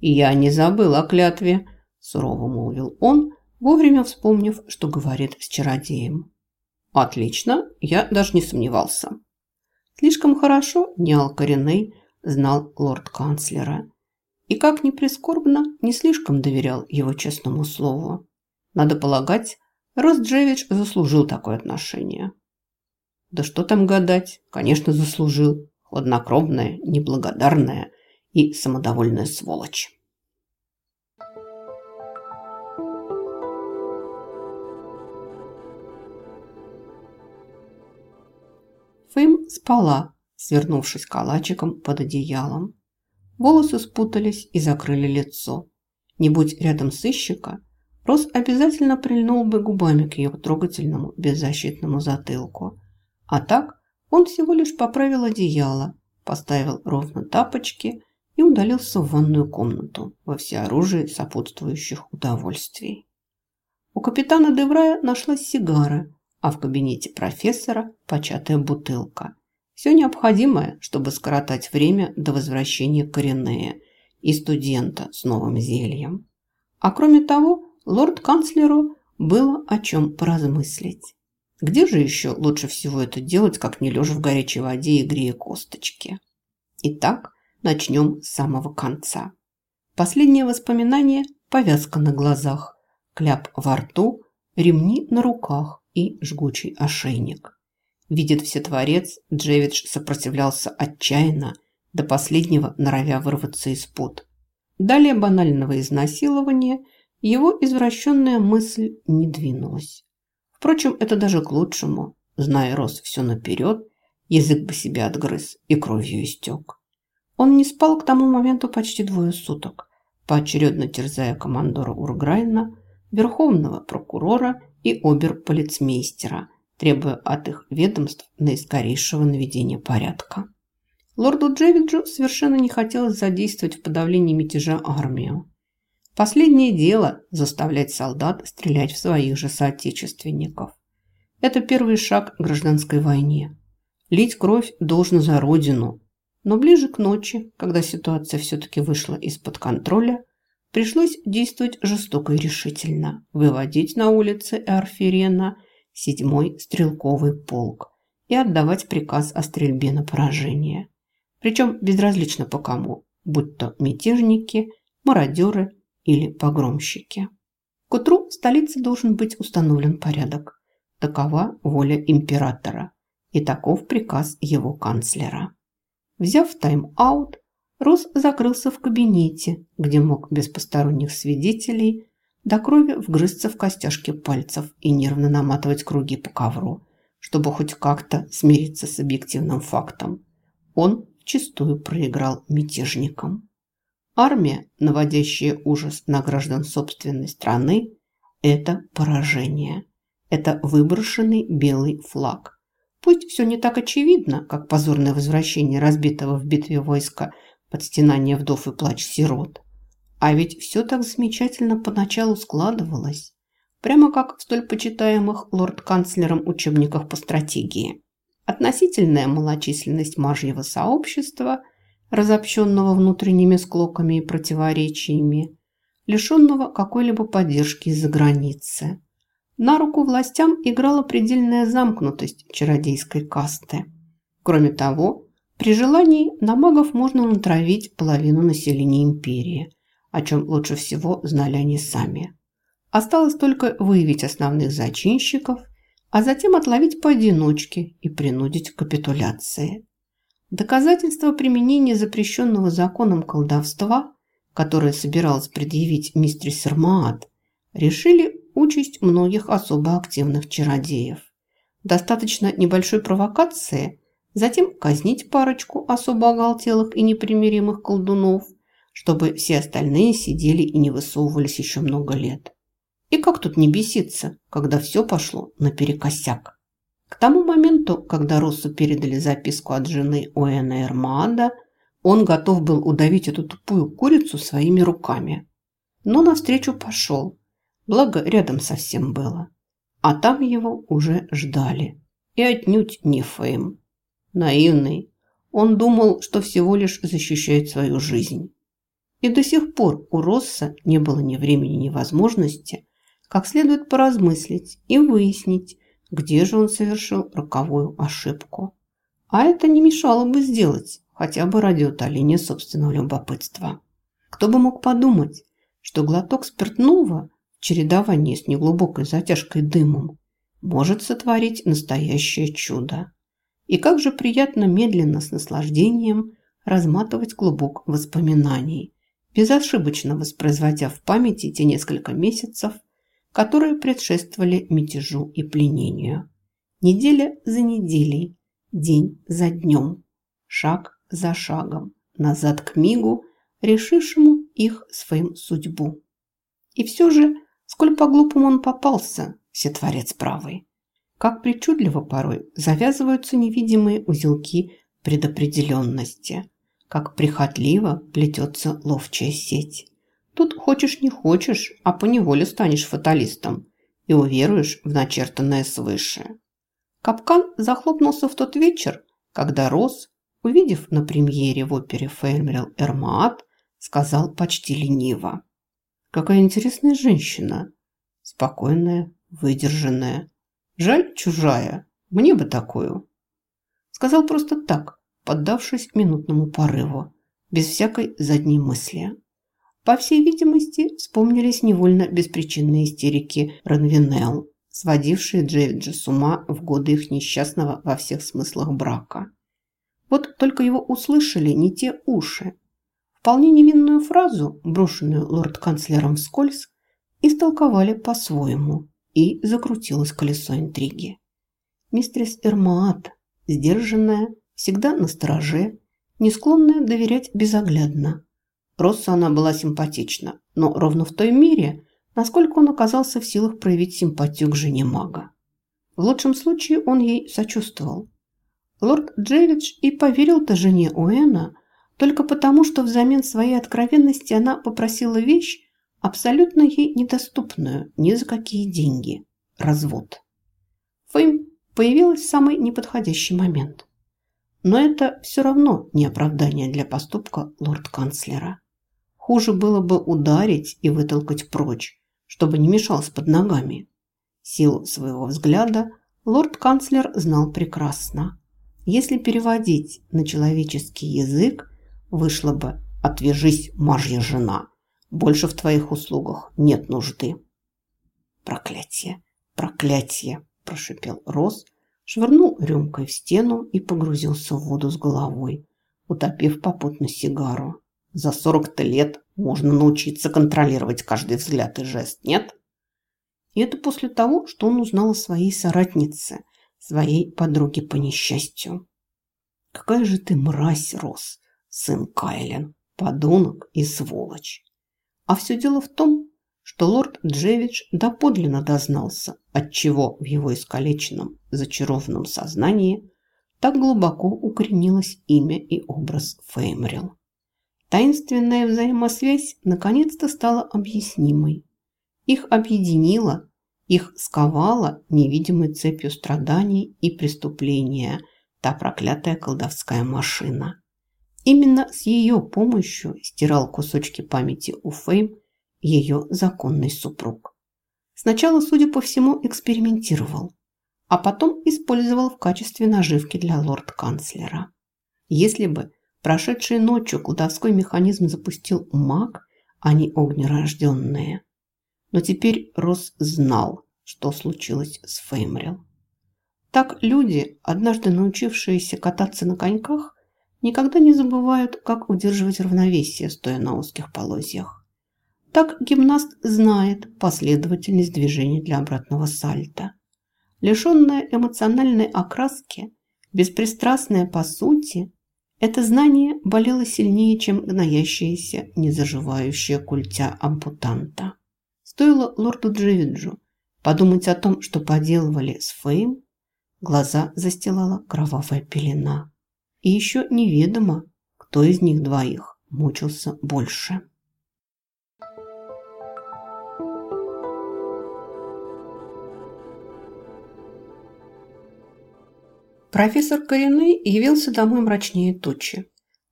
«Я не забыл о клятве», – сурово молвил он, вовремя вспомнив, что говорит с чародеем. «Отлично, я даже не сомневался». Слишком хорошо Ниал Кореней знал лорд-канцлера. И, как ни прискорбно, не слишком доверял его честному слову. Надо полагать, Ростджевич заслужил такое отношение. Да что там гадать, конечно, заслужил. Хладнокровная, неблагодарная и самодовольная сволочь. Фэм спала, свернувшись калачиком под одеялом. Волосы спутались и закрыли лицо. Не будь рядом сыщика, Рос обязательно прильнул бы губами к ее трогательному, беззащитному затылку. А так он всего лишь поправил одеяло, поставил ровно тапочки и удалился в ванную комнату во всеоружии сопутствующих удовольствий. У капитана Деврая нашлась сигара, а в кабинете профессора початая бутылка. Все необходимое, чтобы скоротать время до возвращения Коренея и студента с новым зельем. А кроме того, лорд-канцлеру было о чем поразмыслить. Где же еще лучше всего это делать, как не лежа в горячей воде и грея косточки? Итак, начнем с самого конца. Последнее воспоминание – повязка на глазах, кляп во рту, ремни на руках и жгучий ошейник. Видит всетворец, Джевидж сопротивлялся отчаянно, до последнего норовя вырваться из пут. Далее банального изнасилования его извращенная мысль не двинулась. Впрочем, это даже к лучшему. Зная Рос все наперед, язык бы себя отгрыз и кровью истек. Он не спал к тому моменту почти двое суток, поочередно терзая командора Урграйна, верховного прокурора и обер-полицмейстера – требуя от их ведомств наискорейшего наведения порядка. Лорду Джевиджу совершенно не хотелось задействовать в подавлении мятежа армию. Последнее дело – заставлять солдат стрелять в своих же соотечественников. Это первый шаг к гражданской войне. Лить кровь должно за родину. Но ближе к ночи, когда ситуация все-таки вышла из-под контроля, пришлось действовать жестоко и решительно, выводить на улицы Арфирена – седьмой стрелковый полк и отдавать приказ о стрельбе на поражение. Причем безразлично по кому, будь то мятежники, мародеры или погромщики. К утру в столице должен быть установлен порядок. Такова воля императора и таков приказ его канцлера. Взяв тайм-аут, Рос закрылся в кабинете, где мог без посторонних свидетелей до крови вгрызться в костяшки пальцев и нервно наматывать круги по ковру, чтобы хоть как-то смириться с объективным фактом. Он чистую проиграл мятежникам. Армия, наводящая ужас на граждан собственной страны, это поражение. Это выброшенный белый флаг. Пусть все не так очевидно, как позорное возвращение разбитого в битве войска под стенание вдов и плач сирот – а ведь все так замечательно поначалу складывалось. Прямо как в столь почитаемых лорд-канцлером учебниках по стратегии. Относительная малочисленность мажьего сообщества, разобщенного внутренними склоками и противоречиями, лишенного какой-либо поддержки из-за границы. На руку властям играла предельная замкнутость чародейской касты. Кроме того, при желании на магов можно натравить половину населения империи – о чем лучше всего знали они сами. Осталось только выявить основных зачинщиков, а затем отловить поодиночке и принудить к капитуляции. Доказательства применения запрещенного законом колдовства, которое собиралась предъявить мистер Сермаат, решили участь многих особо активных чародеев. Достаточно небольшой провокации, затем казнить парочку особо оголтелых и непримиримых колдунов – чтобы все остальные сидели и не высовывались еще много лет. И как тут не беситься, когда все пошло наперекосяк? К тому моменту, когда Россу передали записку от жены Оэна Эрмаада, он готов был удавить эту тупую курицу своими руками. Но навстречу пошел, благо рядом совсем было. А там его уже ждали. И отнюдь не Фейм. Наивный. Он думал, что всего лишь защищает свою жизнь. И до сих пор у Росса не было ни времени, ни возможности как следует поразмыслить и выяснить, где же он совершил роковую ошибку. А это не мешало бы сделать, хотя бы ради утоления собственного любопытства. Кто бы мог подумать, что глоток спиртного в чередовании с неглубокой затяжкой дымом может сотворить настоящее чудо. И как же приятно медленно с наслаждением разматывать клубок воспоминаний, безошибочно воспроизводя в памяти те несколько месяцев, которые предшествовали мятежу и пленению. Неделя за неделей, день за днем, шаг за шагом, назад к мигу, решившему их своим судьбу. И все же, сколь по-глупому он попался, всетворец правый. Как причудливо порой завязываются невидимые узелки предопределенности, как прихотливо плетется ловчая сеть. Тут хочешь не хочешь, а поневоле станешь фаталистом и уверуешь в начертанное свыше. Капкан захлопнулся в тот вечер, когда Рос, увидев на премьере в опере Феймрил Эрмаат, сказал почти лениво. «Какая интересная женщина. Спокойная, выдержанная. Жаль, чужая. Мне бы такую». Сказал просто так, поддавшись минутному порыву, без всякой задней мысли. По всей видимости, вспомнились невольно беспричинные истерики Ранвинелл, сводившие Джейвиджа с ума в годы их несчастного во всех смыслах брака. Вот только его услышали не те уши. Вполне невинную фразу, брошенную лорд-канцлером вскользь, истолковали по-своему, и закрутилось колесо интриги. Мистерис Эрмаат, сдержанная, всегда на стороже, не склонная доверять безоглядно, Россу она была симпатична, но ровно в той мере, насколько он оказался в силах проявить симпатию к жене мага. В лучшем случае он ей сочувствовал. Лорд Джевидж и поверил-то жене Уэна только потому, что взамен своей откровенности она попросила вещь, абсолютно ей недоступную ни за какие деньги – развод. Фейм появилась в самый неподходящий момент. Но это все равно не оправдание для поступка лорд-канцлера. Хуже было бы ударить и вытолкать прочь, чтобы не мешался под ногами. Силу своего взгляда лорд-канцлер знал прекрасно. Если переводить на человеческий язык, вышло бы «отвяжись, мажья жена, больше в твоих услугах нет нужды». «Проклятие! Проклятие!» – прошипел Рос, швырнул рюмкой в стену и погрузился в воду с головой, утопив попутно сигару. За 40-то лет можно научиться контролировать каждый взгляд и жест, нет? И это после того, что он узнал о своей соратнице, своей подруге по несчастью. Какая же ты мразь, Рос, сын Кайлен, подонок и сволочь. А все дело в том, что лорд Джевидж доподлинно дознался, отчего в его искалеченном, зачарованном сознании так глубоко укоренилось имя и образ Феймрил. Таинственная взаимосвязь наконец-то стала объяснимой. Их объединила, их сковала невидимой цепью страданий и преступления та проклятая колдовская машина. Именно с ее помощью стирал кусочки памяти у Фейм ее законный супруг. Сначала, судя по всему, экспериментировал, а потом использовал в качестве наживки для лорд-канцлера. Если бы Прошедшей ночью колдовской механизм запустил маг, а не огнерожденные. Но теперь Рос знал, что случилось с Феймрил. Так люди, однажды научившиеся кататься на коньках, никогда не забывают, как удерживать равновесие, стоя на узких полозьях. Так гимнаст знает последовательность движений для обратного сальта. Лишенная эмоциональной окраски, беспристрастная по сути, это знание болело сильнее, чем гноящаяся, незаживающая культя ампутанта. Стоило лорду Дживиджу подумать о том, что поделывали с Фейм, глаза застилала кровавая пелена. И еще неведомо, кто из них двоих мучился больше. Профессор Корины явился домой мрачнее тучи.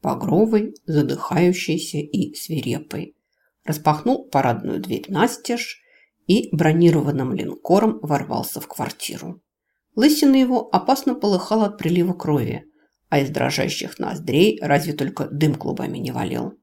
Погровый, задыхающийся и свирепый. Распахнул парадную дверь настежь и бронированным линкором ворвался в квартиру. Лысина его опасно полыхала от прилива крови, а из дрожащих ноздрей разве только дым клубами не валил.